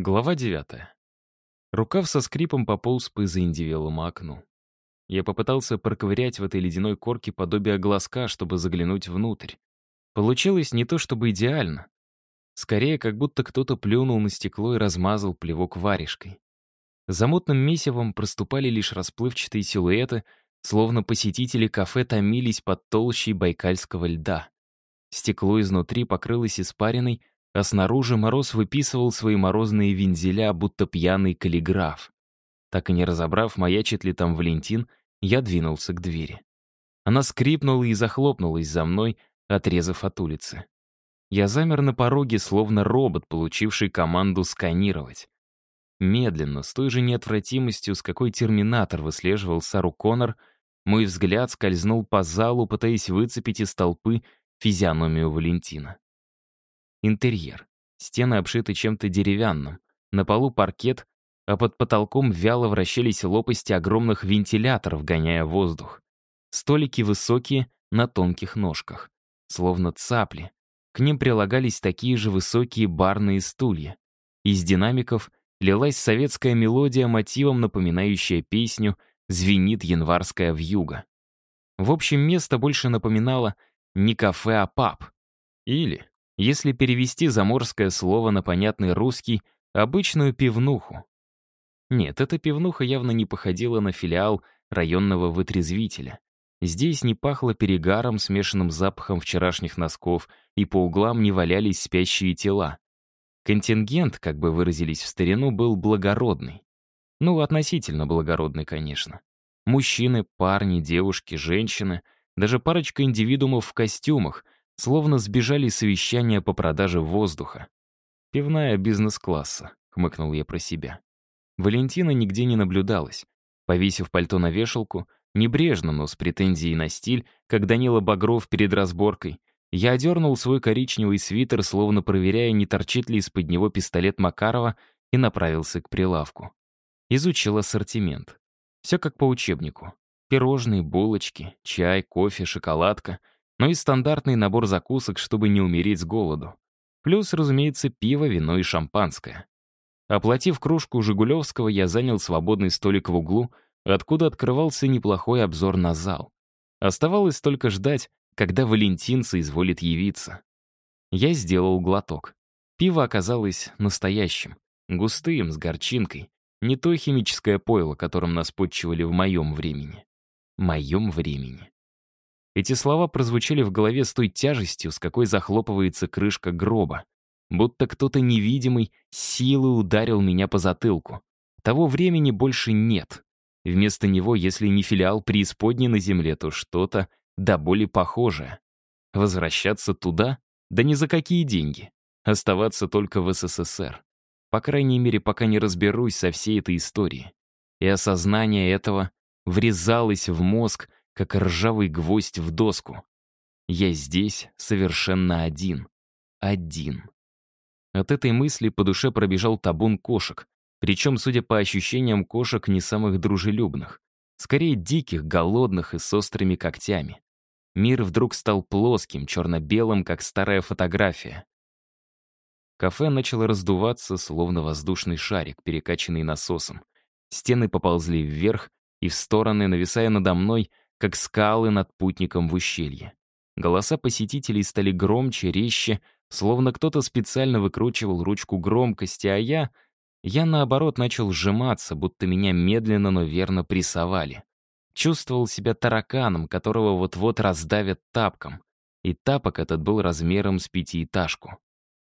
Глава девятая. Рукав со скрипом пополз по заиндивелому окну. Я попытался проковырять в этой ледяной корке подобие глазка, чтобы заглянуть внутрь. Получилось не то чтобы идеально. Скорее, как будто кто-то плюнул на стекло и размазал плевок варежкой. За мутным месивом проступали лишь расплывчатые силуэты, словно посетители кафе томились под толщей байкальского льда. Стекло изнутри покрылось испариной, а снаружи мороз выписывал свои морозные вензеля, будто пьяный каллиграф. Так и не разобрав, маячит ли там Валентин, я двинулся к двери. Она скрипнула и захлопнулась за мной, отрезав от улицы. Я замер на пороге, словно робот, получивший команду сканировать. Медленно, с той же неотвратимостью, с какой терминатор выслеживал Сару Коннор, мой взгляд скользнул по залу, пытаясь выцепить из толпы физиономию Валентина. Интерьер. Стены обшиты чем-то деревянным. На полу паркет, а под потолком вяло вращались лопасти огромных вентиляторов, гоняя воздух. Столики высокие, на тонких ножках. Словно цапли. К ним прилагались такие же высокие барные стулья. Из динамиков лилась советская мелодия, мотивом напоминающая песню «Звенит январская вьюга». В общем, место больше напоминало не кафе, а паб. Или если перевести заморское слово на понятный русский, обычную пивнуху. Нет, эта пивнуха явно не походила на филиал районного вытрезвителя. Здесь не пахло перегаром, смешанным запахом вчерашних носков, и по углам не валялись спящие тела. Контингент, как бы выразились в старину, был благородный. Ну, относительно благородный, конечно. Мужчины, парни, девушки, женщины, даже парочка индивидуумов в костюмах — Словно сбежали совещания по продаже воздуха. «Пивная бизнес-класса», — хмыкнул я про себя. Валентина нигде не наблюдалась. Повесив пальто на вешалку, небрежно, но с претензией на стиль, как Данила Багров перед разборкой, я одернул свой коричневый свитер, словно проверяя, не торчит ли из-под него пистолет Макарова, и направился к прилавку. Изучил ассортимент. Все как по учебнику. Пирожные, булочки, чай, кофе, шоколадка — но и стандартный набор закусок, чтобы не умереть с голоду. Плюс, разумеется, пиво, вино и шампанское. Оплатив кружку Жигулевского, я занял свободный столик в углу, откуда открывался неплохой обзор на зал. Оставалось только ждать, когда Валентин соизволит явиться. Я сделал глоток. Пиво оказалось настоящим, густым, с горчинкой. Не то химическое пойло, которым нас подчивали в моем времени. Моем времени. Эти слова прозвучали в голове с той тяжестью, с какой захлопывается крышка гроба. Будто кто-то невидимый силой ударил меня по затылку. Того времени больше нет. Вместо него, если не филиал преисподней на земле, то что-то до боли похожее. Возвращаться туда? Да ни за какие деньги. Оставаться только в СССР. По крайней мере, пока не разберусь со всей этой историей. И осознание этого врезалось в мозг, как ржавый гвоздь в доску. Я здесь совершенно один. Один. От этой мысли по душе пробежал табун кошек, причем, судя по ощущениям, кошек не самых дружелюбных. Скорее диких, голодных и с острыми когтями. Мир вдруг стал плоским, черно-белым, как старая фотография. Кафе начало раздуваться, словно воздушный шарик, перекачанный насосом. Стены поползли вверх и в стороны, нависая надо мной, как скалы над путником в ущелье. Голоса посетителей стали громче, резче, словно кто-то специально выкручивал ручку громкости, а я... Я, наоборот, начал сжиматься, будто меня медленно, но верно прессовали. Чувствовал себя тараканом, которого вот-вот раздавят тапком. И тапок этот был размером с пятиэтажку.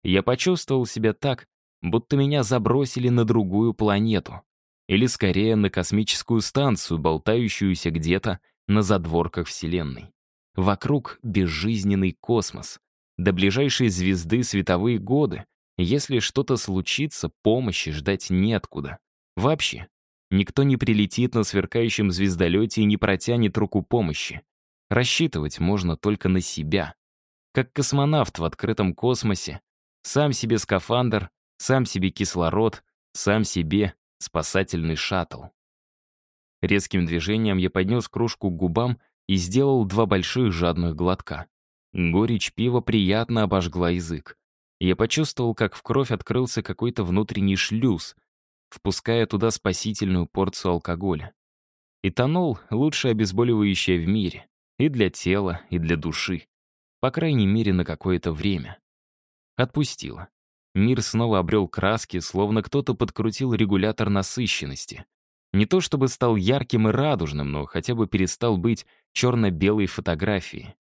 Я почувствовал себя так, будто меня забросили на другую планету. Или, скорее, на космическую станцию, болтающуюся где-то на задворках Вселенной. Вокруг безжизненный космос. До ближайшей звезды световые годы. Если что-то случится, помощи ждать неоткуда. Вообще. Никто не прилетит на сверкающем звездолете и не протянет руку помощи. Рассчитывать можно только на себя. Как космонавт в открытом космосе. Сам себе скафандр, сам себе кислород, сам себе спасательный шаттл. Резким движением я поднес кружку к губам и сделал два больших жадных глотка. Горечь пива приятно обожгла язык. Я почувствовал, как в кровь открылся какой-то внутренний шлюз, впуская туда спасительную порцию алкоголя. Этанол — лучшее обезболивающее в мире. И для тела, и для души. По крайней мере, на какое-то время. Отпустило. Мир снова обрел краски, словно кто-то подкрутил регулятор насыщенности. Не то чтобы стал ярким и радужным, но хотя бы перестал быть черно-белой фотографией.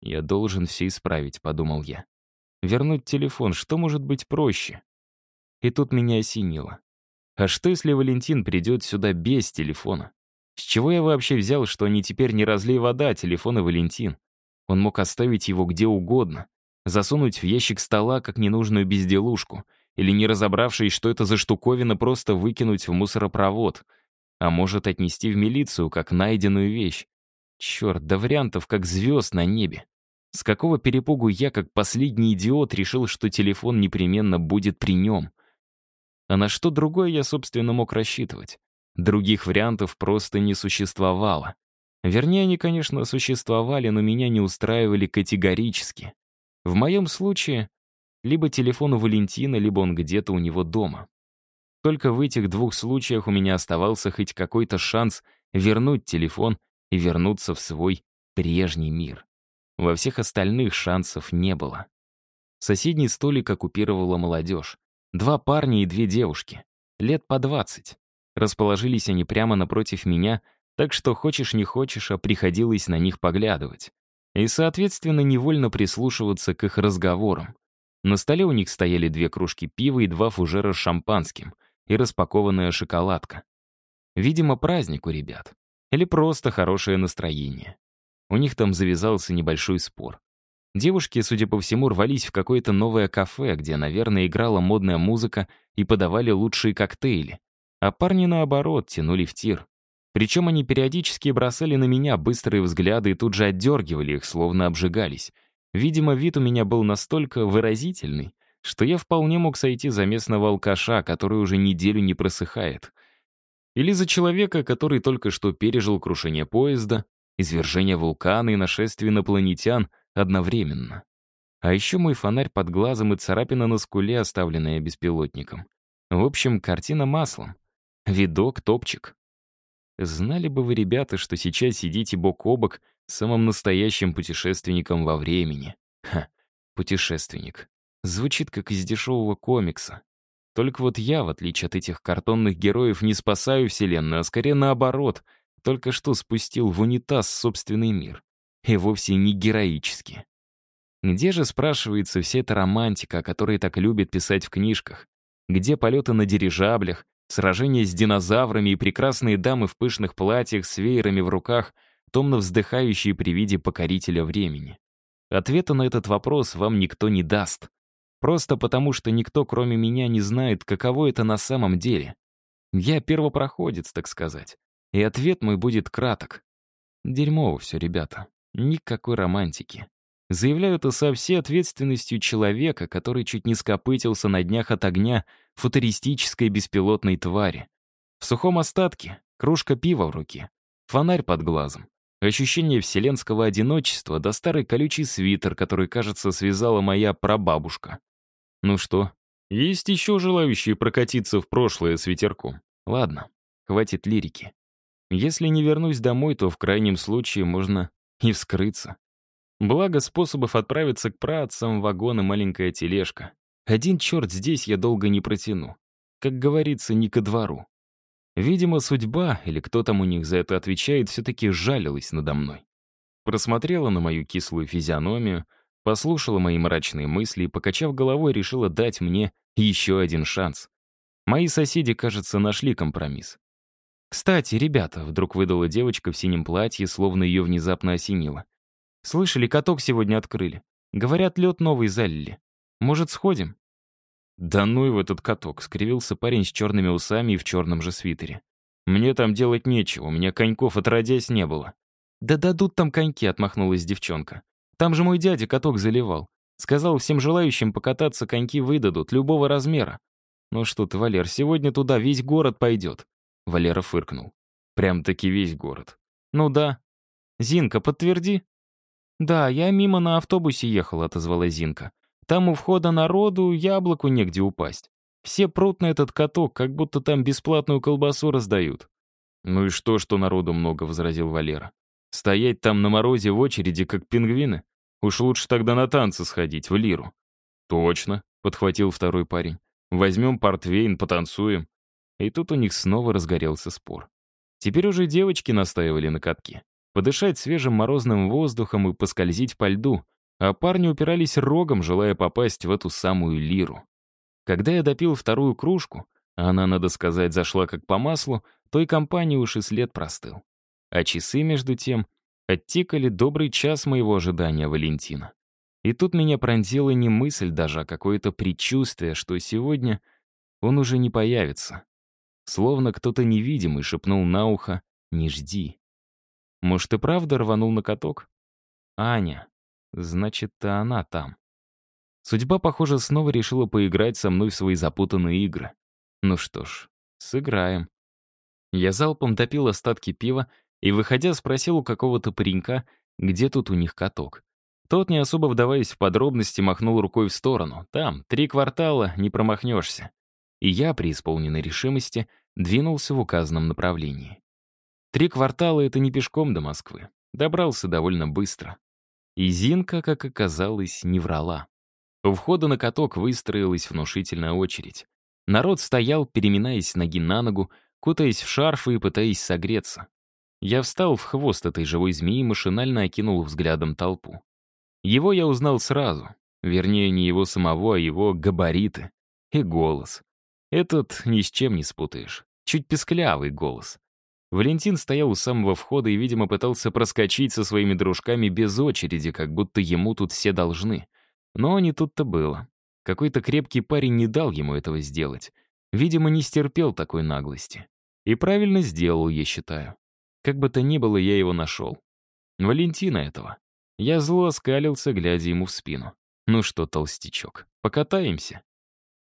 «Я должен все исправить», — подумал я. «Вернуть телефон, что может быть проще?» И тут меня осенило. А что, если Валентин придет сюда без телефона? С чего я вообще взял, что они теперь не разлей вода, а телефон и Валентин? Он мог оставить его где угодно, засунуть в ящик стола как ненужную безделушку, или, не разобравшись, что это за штуковина, просто выкинуть в мусоропровод, а может отнести в милицию как найденную вещь. Черт, да вариантов как звезд на небе. С какого перепугу я, как последний идиот, решил, что телефон непременно будет при нем? А на что другое я, собственно, мог рассчитывать? Других вариантов просто не существовало. Вернее, они, конечно, существовали, но меня не устраивали категорически. В моем случае, либо телефон у Валентина, либо он где-то у него дома. Только в этих двух случаях у меня оставался хоть какой-то шанс вернуть телефон и вернуться в свой прежний мир. Во всех остальных шансов не было. Соседний столик оккупировала молодежь. Два парня и две девушки. Лет по двадцать. Расположились они прямо напротив меня, так что хочешь не хочешь, а приходилось на них поглядывать и, соответственно, невольно прислушиваться к их разговорам. На столе у них стояли две кружки пива и два фужера с шампанским и распакованная шоколадка. Видимо, праздник у ребят. Или просто хорошее настроение. У них там завязался небольшой спор. Девушки, судя по всему, рвались в какое-то новое кафе, где, наверное, играла модная музыка и подавали лучшие коктейли. А парни, наоборот, тянули в тир. Причем они периодически бросали на меня быстрые взгляды и тут же отдергивали их, словно обжигались. Видимо, вид у меня был настолько выразительный, что я вполне мог сойти за местного алкаша, который уже неделю не просыхает. Или за человека, который только что пережил крушение поезда, извержение вулкана и нашествие инопланетян одновременно. А еще мой фонарь под глазом и царапина на скуле, оставленная беспилотником. В общем, картина маслом. Видок топчик. Знали бы вы, ребята, что сейчас сидите бок о бок самым настоящим путешественником во времени. Ха, путешественник. Звучит как из дешевого комикса. Только вот я, в отличие от этих картонных героев, не спасаю Вселенную, а скорее наоборот, только что спустил в унитаз собственный мир. И вовсе не героически. Где же, спрашивается, вся эта романтика, о которой так любят писать в книжках? Где полеты на дирижаблях, Сражения с динозаврами и прекрасные дамы в пышных платьях с веерами в руках, томно вздыхающие при виде покорителя времени. Ответа на этот вопрос вам никто не даст. Просто потому, что никто, кроме меня, не знает, каково это на самом деле. Я первопроходец, так сказать. И ответ мой будет краток. Дерьмово все, ребята. Никакой романтики. Заявляю это со всей ответственностью человека, который чуть не скопытился на днях от огня футуристической беспилотной твари. В сухом остатке кружка пива в руке, фонарь под глазом, ощущение вселенского одиночества да старый колючий свитер, который, кажется, связала моя прабабушка. Ну что, есть еще желающие прокатиться в прошлое с ветерком? Ладно, хватит лирики. Если не вернусь домой, то в крайнем случае можно и вскрыться. Благо способов отправиться к праотцам вагон и маленькая тележка. Один черт здесь я долго не протяну. Как говорится, не ко двору. Видимо, судьба, или кто там у них за это отвечает, все-таки жалилась надо мной. Просмотрела на мою кислую физиономию, послушала мои мрачные мысли и, покачав головой, решила дать мне еще один шанс. Мои соседи, кажется, нашли компромисс. «Кстати, ребята», — вдруг выдала девочка в синем платье, словно ее внезапно осенило. Слышали, каток сегодня открыли. Говорят, лед новый залили. Может, сходим?» «Да ну и в этот каток», — скривился парень с черными усами и в черном же свитере. «Мне там делать нечего, у меня коньков отродясь не было». «Да дадут там коньки», — отмахнулась девчонка. «Там же мой дядя каток заливал. Сказал, всем желающим покататься коньки выдадут, любого размера». «Ну что ты, Валер, сегодня туда весь город пойдет». Валера фыркнул. «Прям-таки весь город». «Ну да». «Зинка, подтверди», «Да, я мимо на автобусе ехала», — отозвалась Зинка. Там у входа народу яблоку негде упасть. Все прут на этот каток, как будто там бесплатную колбасу раздают». «Ну и что, что народу много», — возразил Валера. «Стоять там на морозе в очереди, как пингвины? Уж лучше тогда на танцы сходить, в лиру». «Точно», — подхватил второй парень. «Возьмем портвейн, потанцуем». И тут у них снова разгорелся спор. Теперь уже девочки настаивали на катке. Подышать свежим морозным воздухом и поскользить по льду, а парни упирались рогом, желая попасть в эту самую лиру. Когда я допил вторую кружку, а она, надо сказать, зашла как по маслу, той компании уж и след простыл. А часы, между тем, оттикали добрый час моего ожидания Валентина. И тут меня пронзила не мысль даже, а какое-то предчувствие, что сегодня он уже не появится. Словно кто-то невидимый шепнул на ухо «Не жди». Может, и правда рванул на каток? Аня. Значит, и она там. Судьба, похоже, снова решила поиграть со мной в свои запутанные игры. Ну что ж, сыграем. Я залпом допил остатки пива и, выходя, спросил у какого-то паренька, где тут у них каток. Тот, не особо вдаваясь в подробности, махнул рукой в сторону. Там, три квартала, не промахнешься и я, при исполненной решимости, двинулся в указанном направлении. Три квартала — это не пешком до Москвы. Добрался довольно быстро. И Зинка, как оказалось, не врала. У входа на каток выстроилась внушительная очередь. Народ стоял, переминаясь ноги на ногу, кутаясь в шарфы и пытаясь согреться. Я встал в хвост этой живой змеи и машинально окинул взглядом толпу. Его я узнал сразу. Вернее, не его самого, а его габариты и голос. Этот ни с чем не спутаешь. Чуть песклявый голос. Валентин стоял у самого входа и, видимо, пытался проскочить со своими дружками без очереди, как будто ему тут все должны. Но не тут-то было. Какой-то крепкий парень не дал ему этого сделать. Видимо, не стерпел такой наглости. И правильно сделал, я считаю. Как бы то ни было, я его нашел. Валентина этого. Я зло оскалился, глядя ему в спину. Ну что, толстячок, покатаемся?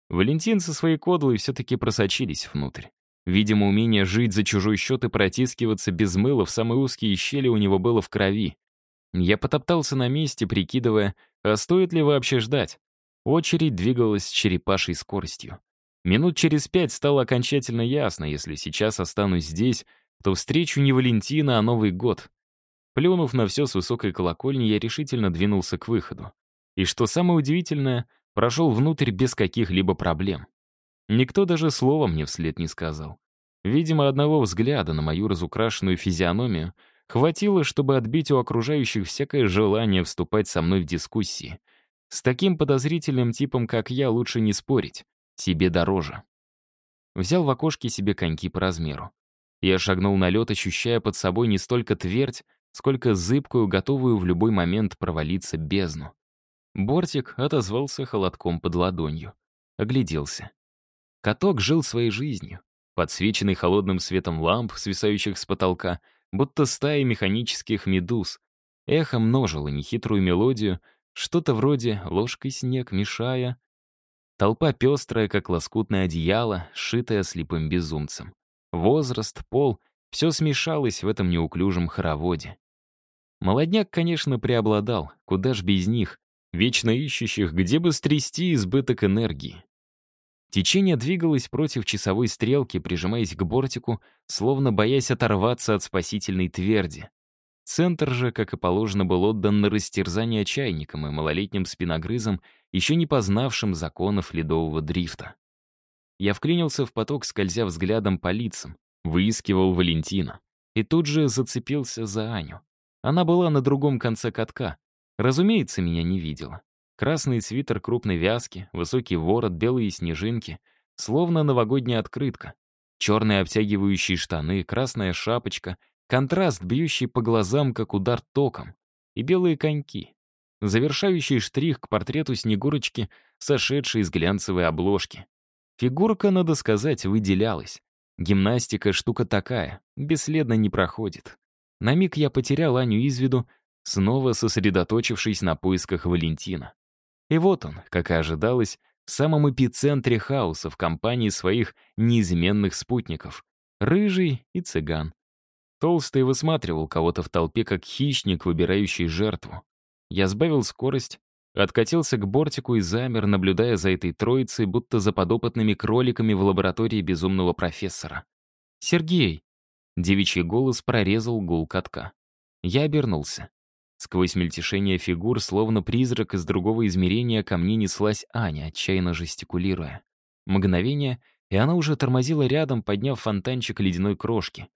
Валентин со своей кодлой все-таки просочились внутрь. Видимо, умение жить за чужой счет и протискиваться без мыла в самые узкие щели у него было в крови. Я потоптался на месте, прикидывая, а стоит ли вообще ждать. Очередь двигалась с черепашей скоростью. Минут через пять стало окончательно ясно, если сейчас останусь здесь, то встречу не Валентина, а Новый год. Плюнув на все с высокой колокольни, я решительно двинулся к выходу. И что самое удивительное, Прошел внутрь без каких-либо проблем. Никто даже слова мне вслед не сказал. Видимо, одного взгляда на мою разукрашенную физиономию хватило, чтобы отбить у окружающих всякое желание вступать со мной в дискуссии. С таким подозрительным типом, как я, лучше не спорить. Себе дороже. Взял в окошке себе коньки по размеру. Я шагнул на лед, ощущая под собой не столько твердь, сколько зыбкую, готовую в любой момент провалиться бездну. Бортик отозвался холодком под ладонью. Огляделся. Каток жил своей жизнью, подсвеченный холодным светом ламп, свисающих с потолка, будто стаи механических медуз. Эхо множило нехитрую мелодию, что-то вроде «ложкой снег мешая». Толпа пестрая, как лоскутное одеяло, сшитое слепым безумцем. Возраст, пол — все смешалось в этом неуклюжем хороводе. Молодняк, конечно, преобладал, куда ж без них, вечно ищущих, где бы стрясти избыток энергии. Течение двигалось против часовой стрелки, прижимаясь к бортику, словно боясь оторваться от спасительной тверди. Центр же, как и положено, был отдан на растерзание чайникам и малолетним спиногрызам, еще не познавшим законов ледового дрифта. Я вклинился в поток, скользя взглядом по лицам, выискивал Валентина. И тут же зацепился за Аню. Она была на другом конце катка, Разумеется, меня не видела. Красный свитер крупной вязки, высокий ворот, белые снежинки, словно новогодняя открытка. Черные обтягивающие штаны, красная шапочка, контраст, бьющий по глазам, как удар током, и белые коньки. Завершающий штрих к портрету Снегурочки, сошедшей из глянцевой обложки. Фигурка, надо сказать, выделялась. Гимнастика — штука такая, бесследно не проходит. На миг я потерял Аню из виду, снова сосредоточившись на поисках Валентина. И вот он, как и ожидалось, в самом эпицентре хаоса в компании своих неизменных спутников — рыжий и цыган. Толстый высматривал кого-то в толпе, как хищник, выбирающий жертву. Я сбавил скорость, Откатился к бортику и замер, наблюдая за этой троицей, будто за подопытными кроликами в лаборатории безумного профессора. «Сергей!» Девичий голос прорезал гул катка. Я обернулся. Сквозь мельтешение фигур, словно призрак из другого измерения, ко мне неслась Аня, отчаянно жестикулируя. Мгновение, и она уже тормозила рядом, подняв фонтанчик ледяной крошки.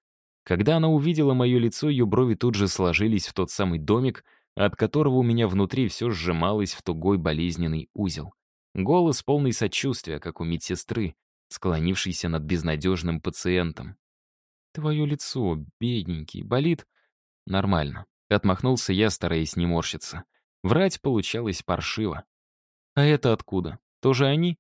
Когда она увидела мое лицо, ее брови тут же сложились в тот самый домик, от которого у меня внутри все сжималось в тугой болезненный узел. Голос полный сочувствия, как у медсестры, склонившейся над безнадежным пациентом. «Твое лицо, бедненький, болит?» «Нормально», — отмахнулся я, стараясь не морщиться. Врать получалось паршиво. «А это откуда? Тоже они?»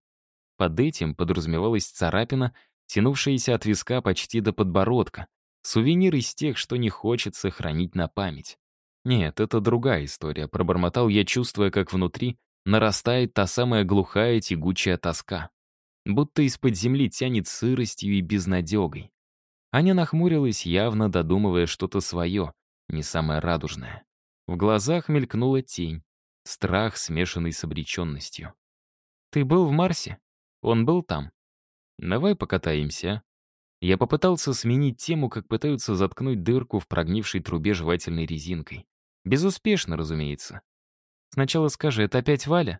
Под этим подразумевалась царапина, тянувшаяся от виска почти до подбородка. Сувенир из тех, что не хочется хранить на память. Нет, это другая история, пробормотал я, чувствуя, как внутри нарастает та самая глухая тягучая тоска. Будто из-под земли тянет сыростью и безнадегой. Аня нахмурилась, явно додумывая что-то свое, не самое радужное. В глазах мелькнула тень, страх, смешанный с обреченностью. «Ты был в Марсе? Он был там? Давай покатаемся, а?» Я попытался сменить тему, как пытаются заткнуть дырку в прогнившей трубе жевательной резинкой. Безуспешно, разумеется. Сначала скажи, это опять Валя?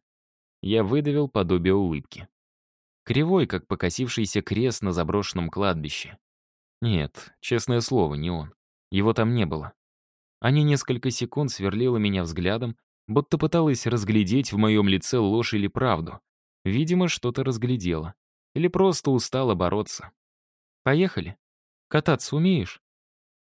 Я выдавил подобие улыбки. Кривой, как покосившийся крест на заброшенном кладбище. Нет, честное слово, не он. Его там не было. Аня несколько секунд сверлила меня взглядом, будто пыталась разглядеть в моем лице ложь или правду. Видимо, что-то разглядела. Или просто устала бороться. «Поехали. Кататься умеешь?»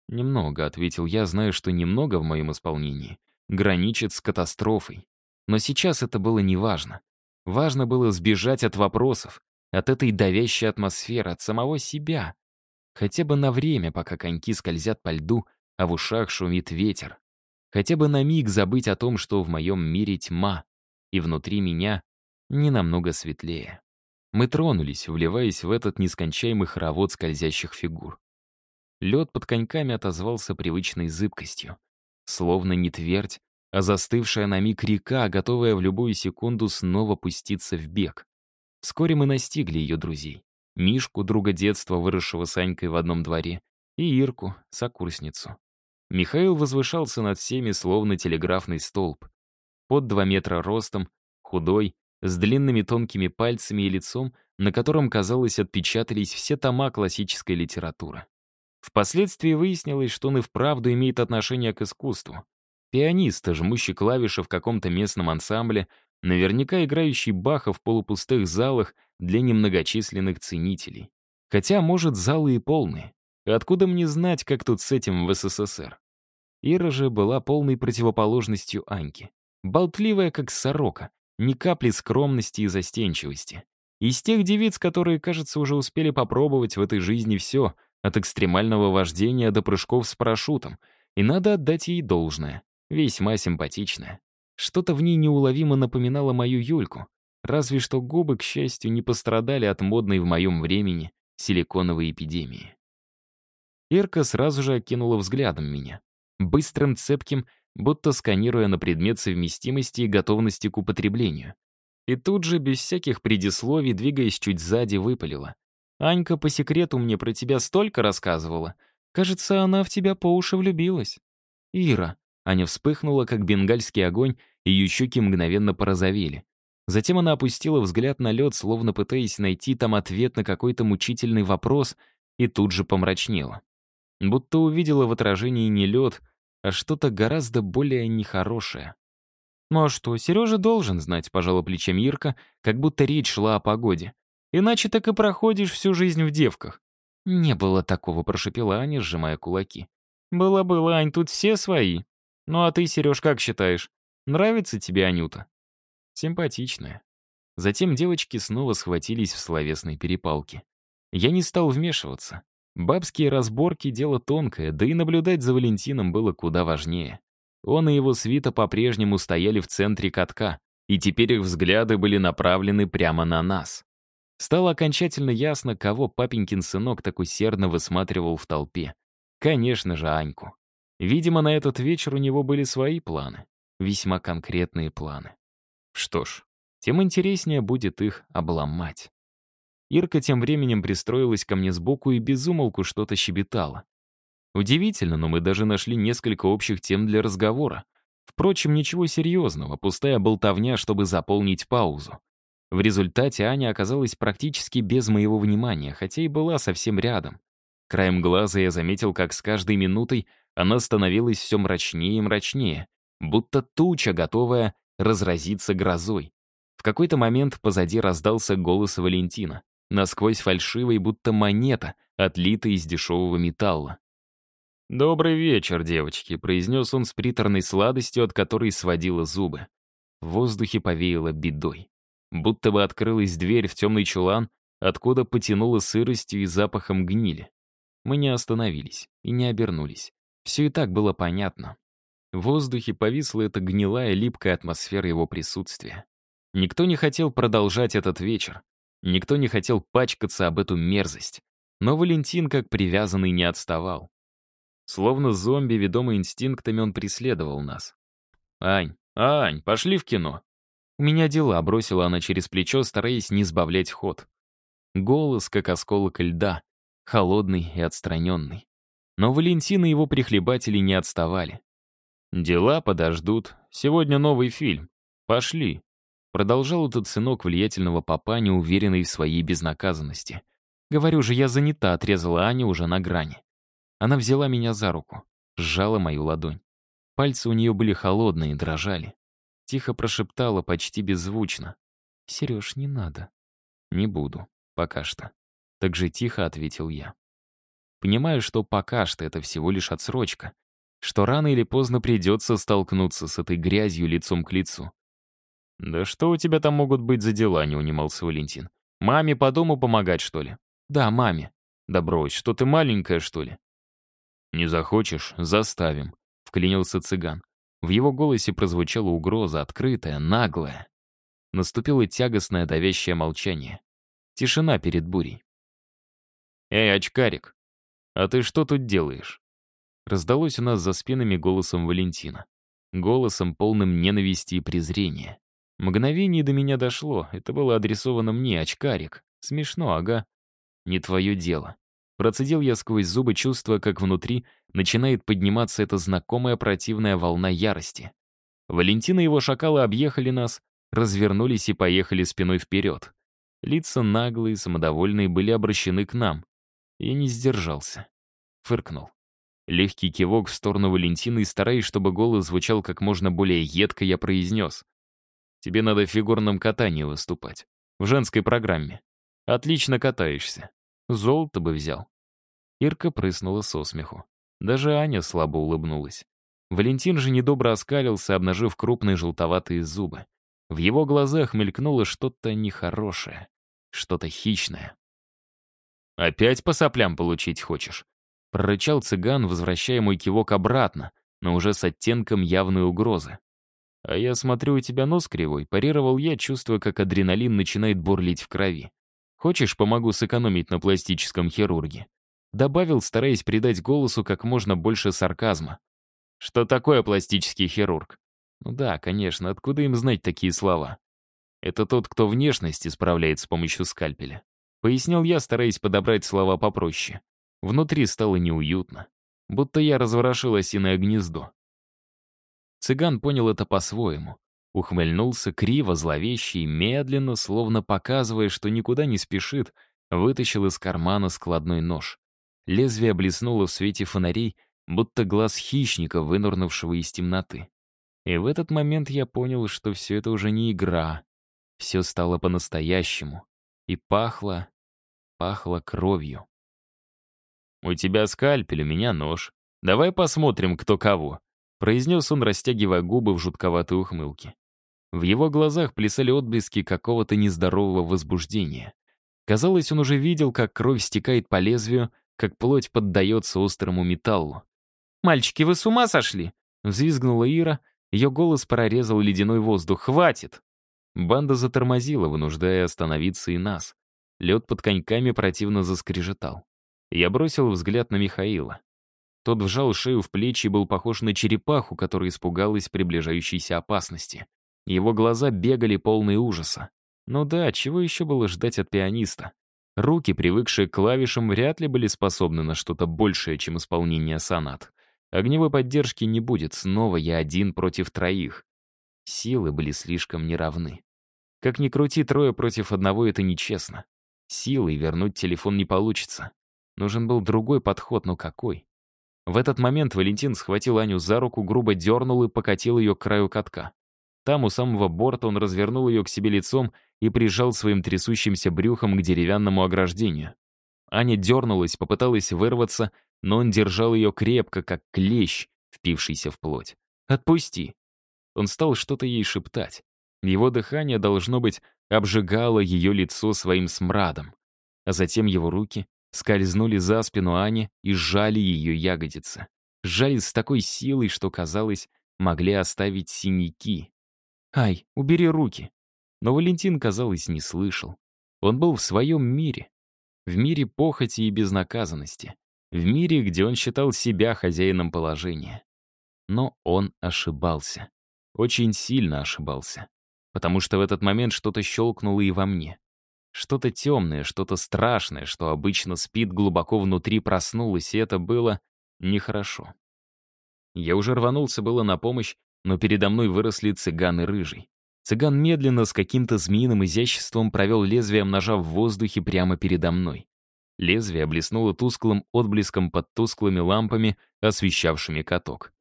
«Немного», — ответил я, зная, что немного в моем исполнении граничит с катастрофой. Но сейчас это было неважно. Важно было сбежать от вопросов, от этой давящей атмосферы, от самого себя, Хотя бы на время, пока коньки скользят по льду, а в ушах шумит ветер. Хотя бы на миг забыть о том, что в моем мире тьма, и внутри меня не намного светлее. Мы тронулись, вливаясь в этот нескончаемый хоровод скользящих фигур. Лед под коньками отозвался привычной зыбкостью. Словно не твердь, а застывшая на миг река, готовая в любую секунду снова пуститься в бег. Вскоре мы настигли ее друзей. Мишку, друга детства, выросшего с Анькой в одном дворе, и Ирку, сокурсницу. Михаил возвышался над всеми, словно телеграфный столб. Под два метра ростом, худой, с длинными тонкими пальцами и лицом, на котором, казалось, отпечатались все тома классической литературы. Впоследствии выяснилось, что он и вправду имеет отношение к искусству. Пианист, жмущий клавиши в каком-то местном ансамбле, наверняка играющий Баха в полупустых залах для немногочисленных ценителей. Хотя, может, залы и полные. Откуда мне знать, как тут с этим в СССР? Ира же была полной противоположностью Аньки. Болтливая, как сорока, ни капли скромности и застенчивости. Из тех девиц, которые, кажется, уже успели попробовать в этой жизни все, от экстремального вождения до прыжков с парашютом, и надо отдать ей должное. Весьма симпатичная. Что-то в ней неуловимо напоминало мою Юльку, разве что губы, к счастью, не пострадали от модной в моем времени силиконовой эпидемии. Ирка сразу же окинула взглядом меня. Быстрым, цепким, будто сканируя на предмет совместимости и готовности к употреблению. И тут же, без всяких предисловий, двигаясь чуть сзади, выпалила. «Анька по секрету мне про тебя столько рассказывала. Кажется, она в тебя по уши влюбилась». «Ира», Аня вспыхнула, как бенгальский огонь, и ее щеки мгновенно порозовели. Затем она опустила взгляд на лед, словно пытаясь найти там ответ на какой-то мучительный вопрос, и тут же помрачнела. Будто увидела в отражении не лед, а что-то гораздо более нехорошее. «Ну а что, Сережа должен знать», — пожала плечами Ирка, как будто речь шла о погоде. «Иначе так и проходишь всю жизнь в девках». «Не было такого», — прошепела Аня, сжимая кулаки. «Было-было, Ань, тут все свои», ну а ты, Сереж, как считаешь? Нравится тебе Анюта? Симпатичная. Затем девочки снова схватились в словесной перепалке. Я не стал вмешиваться. Бабские разборки — дело тонкое, да и наблюдать за Валентином было куда важнее. Он и его свита по-прежнему стояли в центре катка, и теперь их взгляды были направлены прямо на нас. Стало окончательно ясно, кого папенькин сынок так усердно высматривал в толпе. Конечно же, Аньку. Видимо, на этот вечер у него были свои планы, весьма конкретные планы. Что ж, тем интереснее будет их обломать. Ирка тем временем пристроилась ко мне сбоку и безумолку что-то щебетала. Удивительно, но мы даже нашли несколько общих тем для разговора. Впрочем, ничего серьезного, пустая болтовня, чтобы заполнить паузу. В результате Аня оказалась практически без моего внимания, хотя и была совсем рядом. Краем глаза я заметил, как с каждой минутой она становилась все мрачнее и мрачнее, будто туча, готовая разразиться грозой. В какой-то момент позади раздался голос Валентина, насквозь фальшивый, будто монета, отлитая из дешевого металла. «Добрый вечер, девочки», — произнес он с приторной сладостью, от которой сводило зубы. В воздухе повеяло бедой. Будто бы открылась дверь в темный чулан, откуда потянуло сыростью и запахом гнили. Мы не остановились и не обернулись. Все и так было понятно. В воздухе повисла эта гнилая, липкая атмосфера его присутствия. Никто не хотел продолжать этот вечер. Никто не хотел пачкаться об эту мерзость. Но Валентин, как привязанный, не отставал. Словно зомби, ведомый инстинктами, он преследовал нас. «Ань, Ань, пошли в кино!» «У меня дела», — бросила она через плечо, стараясь не сбавлять ход. Голос, как осколок льда, холодный и отстраненный. Но Валентин и его прихлебатели не отставали. «Дела подождут. Сегодня новый фильм. Пошли». Продолжал этот сынок влиятельного папа, неуверенный в своей безнаказанности. «Говорю же, я занята», — отрезала Аня уже на грани. Она взяла меня за руку, сжала мою ладонь. Пальцы у нее были холодные, дрожали. Тихо прошептала, почти беззвучно. «Сереж, не надо». «Не буду. Пока что». Так же тихо ответил я. Понимаю, что пока что это всего лишь отсрочка, что рано или поздно придется столкнуться с этой грязью лицом к лицу. «Да что у тебя там могут быть за дела?» — не унимался Валентин. «Маме по дому помогать, что ли?» «Да, маме». «Да брось, что ты маленькая, что ли?» «Не захочешь — заставим», — вклинился цыган. В его голосе прозвучала угроза, открытая, наглая. Наступило тягостное давящее молчание. Тишина перед бурей. «Эй, очкарик, а ты что тут делаешь?» Раздалось у нас за спинами голосом Валентина. Голосом, полным ненависти и презрения. Мгновение до меня дошло. Это было адресовано мне, очкарик. Смешно, ага. Не твое дело. Процедил я сквозь зубы, чувствуя, как внутри начинает подниматься эта знакомая противная волна ярости. Валентина и его шакалы объехали нас, развернулись и поехали спиной вперед. Лица наглые, самодовольные были обращены к нам. Я не сдержался. Фыркнул. Легкий кивок в сторону Валентины и, стараясь, чтобы голос звучал как можно более едко, я произнес. «Тебе надо в фигурном катании выступать. В женской программе. Отлично катаешься. Золото бы взял. Ирка прыснула со смеху. Даже Аня слабо улыбнулась. Валентин же недобро оскалился, обнажив крупные желтоватые зубы. В его глазах мелькнуло что-то нехорошее, что-то хищное. «Опять по соплям получить хочешь?» Прорычал цыган, возвращая мой кивок обратно, но уже с оттенком явной угрозы. «А я смотрю, у тебя нос кривой», — парировал я, чувствуя, как адреналин начинает бурлить в крови. Хочешь, помогу сэкономить на пластическом хирурге?» Добавил, стараясь придать голосу как можно больше сарказма. «Что такое пластический хирург?» «Ну да, конечно, откуда им знать такие слова?» «Это тот, кто внешность исправляет с помощью скальпеля». Пояснил я, стараясь подобрать слова попроще. Внутри стало неуютно. Будто я разворошил осиное гнездо. Цыган понял это по-своему. Ухмыльнулся криво, зловеще и медленно, словно показывая, что никуда не спешит, вытащил из кармана складной нож. Лезвие блеснуло в свете фонарей, будто глаз хищника, вынурнувшего из темноты. И в этот момент я понял, что все это уже не игра. Все стало по-настоящему. И пахло... пахло кровью. «У тебя скальпель, у меня нож. Давай посмотрим, кто кого», — произнес он, растягивая губы в жутковатой ухмылке. В его глазах плясали отблески какого-то нездорового возбуждения. Казалось, он уже видел, как кровь стекает по лезвию, как плоть поддается острому металлу. «Мальчики, вы с ума сошли?» — взвизгнула Ира. Ее голос прорезал ледяной воздух. «Хватит!» Банда затормозила, вынуждая остановиться и нас. Лед под коньками противно заскрежетал. Я бросил взгляд на Михаила. Тот вжал шею в плечи и был похож на черепаху, которая испугалась приближающейся опасности. Его глаза бегали полные ужаса. Ну да, чего еще было ждать от пианиста? Руки, привыкшие к клавишам, вряд ли были способны на что-то большее, чем исполнение сонат. Огневой поддержки не будет, снова я один против троих. Силы были слишком неравны. Как ни крути, трое против одного — это нечестно. Силой вернуть телефон не получится. Нужен был другой подход, но какой? В этот момент Валентин схватил Аню за руку, грубо дернул и покатил ее к краю катка. Там, у самого борта, он развернул ее к себе лицом и прижал своим трясущимся брюхом к деревянному ограждению. Аня дернулась, попыталась вырваться, но он держал ее крепко, как клещ, впившийся в плоть. «Отпусти!» Он стал что-то ей шептать. Его дыхание, должно быть, обжигало ее лицо своим смрадом. А затем его руки скользнули за спину Ани и сжали ее ягодицы. Сжали с такой силой, что, казалось, могли оставить синяки. «Ай, убери руки!» Но Валентин, казалось, не слышал. Он был в своем мире. В мире похоти и безнаказанности. В мире, где он считал себя хозяином положения. Но он ошибался. Очень сильно ошибался. Потому что в этот момент что-то щелкнуло и во мне. Что-то темное, что-то страшное, что обычно спит глубоко внутри, проснулось, и это было нехорошо. Я уже рванулся было на помощь, но передо мной выросли цыган и рыжий. Цыган медленно, с каким-то змеиным изяществом провел лезвием ножа в воздухе прямо передо мной. Лезвие блеснуло тусклым отблеском под тусклыми лампами, освещавшими каток.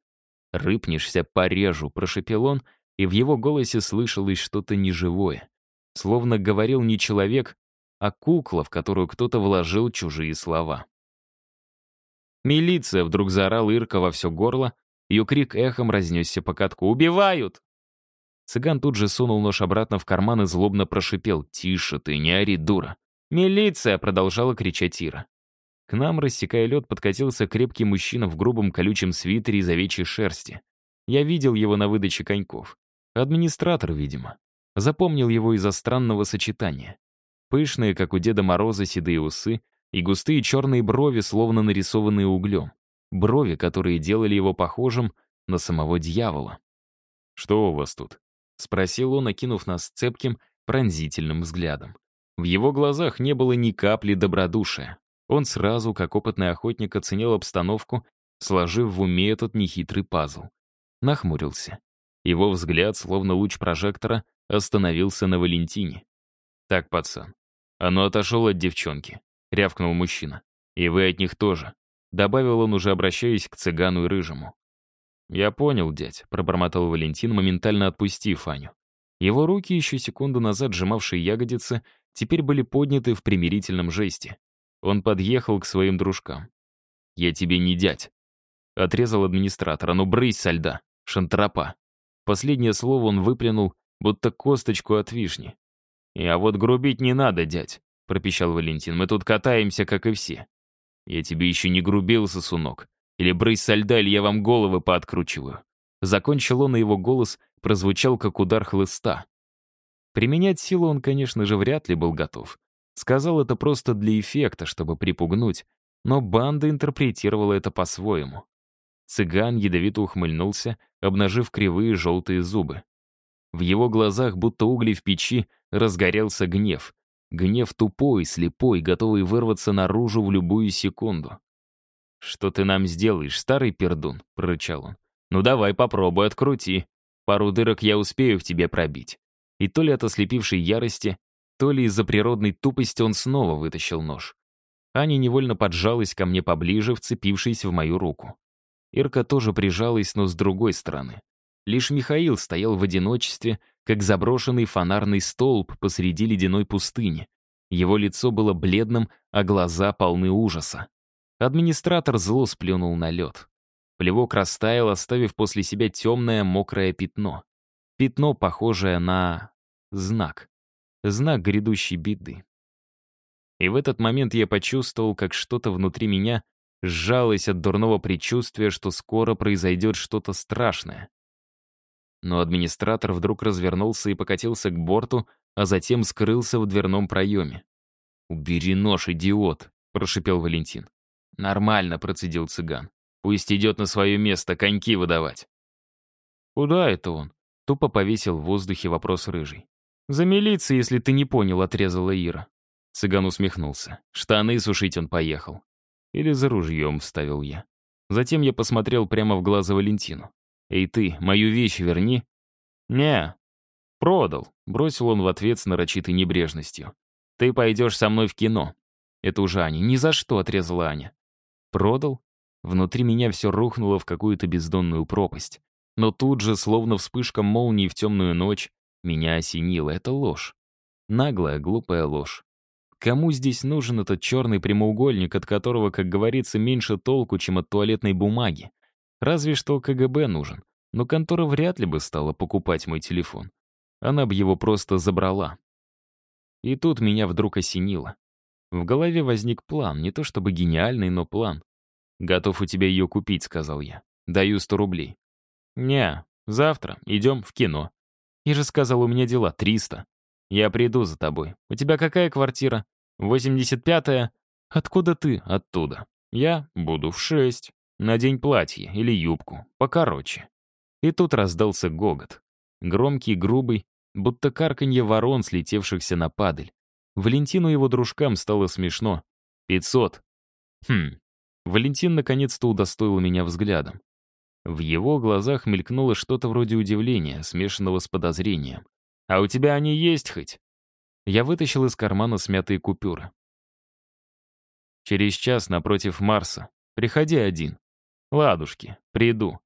«Рыпнешься, порежу», — прошепел он, и в его голосе слышалось что-то неживое. Словно говорил не человек, а кукла, в которую кто-то вложил чужие слова. «Милиция!» — вдруг заорал Ирка во все горло, ее крик эхом разнесся по катку. «Убивают!» Цыган тут же сунул нож обратно в карман и злобно прошипел. «Тише ты, не ори, дура!» «Милиция!» — продолжала кричать Ира. К нам, рассекая лед, подкатился крепкий мужчина в грубом колючем свитере из овечьей шерсти. Я видел его на выдаче коньков. Администратор, видимо. Запомнил его из-за странного сочетания. Пышные, как у Деда Мороза, седые усы и густые черные брови, словно нарисованные углем. Брови, которые делали его похожим на самого дьявола. «Что у вас тут?» — спросил он, окинув нас цепким, пронзительным взглядом. В его глазах не было ни капли добродушия. Он сразу, как опытный охотник, оценил обстановку, сложив в уме этот нехитрый пазл. Нахмурился. Его взгляд, словно луч прожектора, остановился на Валентине. «Так, пацан, ну отошел от девчонки», — рявкнул мужчина. «И вы от них тоже», — добавил он, уже обращаясь к цыгану и рыжему. «Я понял, дядь», — пробормотал Валентин, моментально отпустив Аню. Его руки, еще секунду назад сжимавшие ягодицы, теперь были подняты в примирительном жесте. Он подъехал к своим дружкам. «Я тебе не дядь», — отрезал администратор. «А ну брысь со льда, шантропа». Последнее слово он выплюнул, будто косточку от вишни. «А вот грубить не надо, дядь», — пропищал Валентин. «Мы тут катаемся, как и все». «Я тебе еще не грубил, сосунок. Или брысь со льда, или я вам головы пооткручиваю». Закончил он, и его голос прозвучал, как удар хлыста. Применять силу он, конечно же, вряд ли был готов. Сказал это просто для эффекта, чтобы припугнуть, но банда интерпретировала это по-своему. Цыган ядовито ухмыльнулся, обнажив кривые желтые зубы. В его глазах, будто угли в печи, разгорелся гнев. Гнев тупой, слепой, готовый вырваться наружу в любую секунду. «Что ты нам сделаешь, старый пердун?» — прорычал он. «Ну давай, попробуй, открути. Пару дырок я успею в тебе пробить». И то ли от ослепившей ярости, то ли из-за природной тупости он снова вытащил нож. Аня невольно поджалась ко мне поближе, вцепившись в мою руку. Ирка тоже прижалась, но с другой стороны. Лишь Михаил стоял в одиночестве, как заброшенный фонарный столб посреди ледяной пустыни. Его лицо было бледным, а глаза полны ужаса. Администратор зло сплюнул на лед. Плевок растаял, оставив после себя темное мокрое пятно. Пятно, похожее на... знак. Знак грядущей беды. И в этот момент я почувствовал, как что-то внутри меня сжалось от дурного предчувствия, что скоро произойдет что-то страшное. Но администратор вдруг развернулся и покатился к борту, а затем скрылся в дверном проеме. «Убери нож, идиот!» — прошипел Валентин. «Нормально», — процедил цыган. «Пусть идет на свое место, коньки выдавать». «Куда это он?» Тупо повесил в воздухе вопрос рыжий. «За милицией, если ты не понял», — отрезала Ира. Цыган усмехнулся. Штаны сушить он поехал. Или за ружьем, вставил я. Затем я посмотрел прямо в глаза Валентину. «Эй ты, мою вещь верни». «Не, продал», — бросил он в ответ с нарочитой небрежностью. «Ты пойдешь со мной в кино». Это уже Аня. «Ни за что», — отрезала Аня. «Продал?» Внутри меня все рухнуло в какую-то бездонную пропасть. Но тут же, словно вспышка молнии в темную ночь, меня осенило. Это ложь. Наглая, глупая ложь. Кому здесь нужен этот черный прямоугольник, от которого, как говорится, меньше толку, чем от туалетной бумаги? Разве что КГБ нужен. Но контора вряд ли бы стала покупать мой телефон. Она бы его просто забрала. И тут меня вдруг осенило. В голове возник план, не то чтобы гениальный, но план. «Готов у тебя ее купить», — сказал я. «Даю сто рублей». «Не, завтра идем в кино». «Я же сказал, у меня дела, триста». «Я приду за тобой. У тебя какая квартира?» «Восемьдесят пятая». «Откуда ты?» «Оттуда». «Я буду в шесть. Надень платье или юбку. Покороче». И тут раздался гогот. Громкий, грубый, будто карканье ворон, слетевшихся на падаль. Валентину и его дружкам стало смешно. «Пятьсот». «Хм». Валентин наконец-то удостоил меня взглядом. В его глазах мелькнуло что-то вроде удивления, смешанного с подозрением. «А у тебя они есть хоть?» Я вытащил из кармана смятые купюры. «Через час напротив Марса. Приходи один. Ладушки, приду».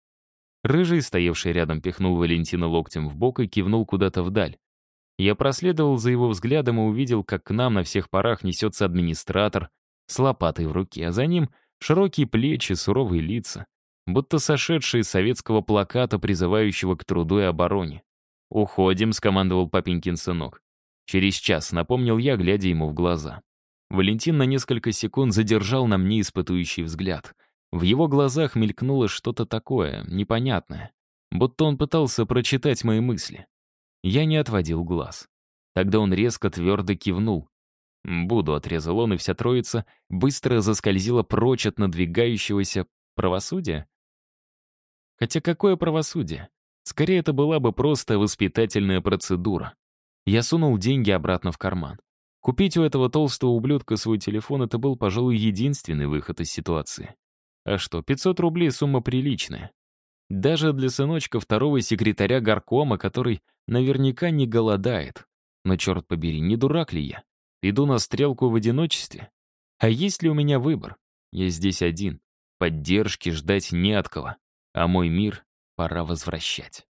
Рыжий, стоявший рядом, пихнул Валентина локтем в бок и кивнул куда-то вдаль. Я проследовал за его взглядом и увидел, как к нам на всех парах несется администратор с лопатой в руке, а за ним широкие плечи, суровые лица, будто сошедшие с советского плаката, призывающего к труду и обороне. «Уходим», — скомандовал папенькин сынок. Через час напомнил я, глядя ему в глаза. Валентин на несколько секунд задержал на мне испытующий взгляд. В его глазах мелькнуло что-то такое, непонятное. Будто он пытался прочитать мои мысли. Я не отводил глаз. Тогда он резко твердо кивнул. «Буду», — отрезал он, и вся троица быстро заскользила прочь от надвигающегося правосудия. Хотя какое правосудие? Скорее, это была бы просто воспитательная процедура. Я сунул деньги обратно в карман. Купить у этого толстого ублюдка свой телефон — это был, пожалуй, единственный выход из ситуации. А что, 500 рублей — сумма приличная. Даже для сыночка второго секретаря горкома, который наверняка не голодает. Но, черт побери, не дурак ли я? Иду на стрелку в одиночестве? А есть ли у меня выбор? Я здесь один. Поддержки ждать не от кого. А мой мир пора возвращать.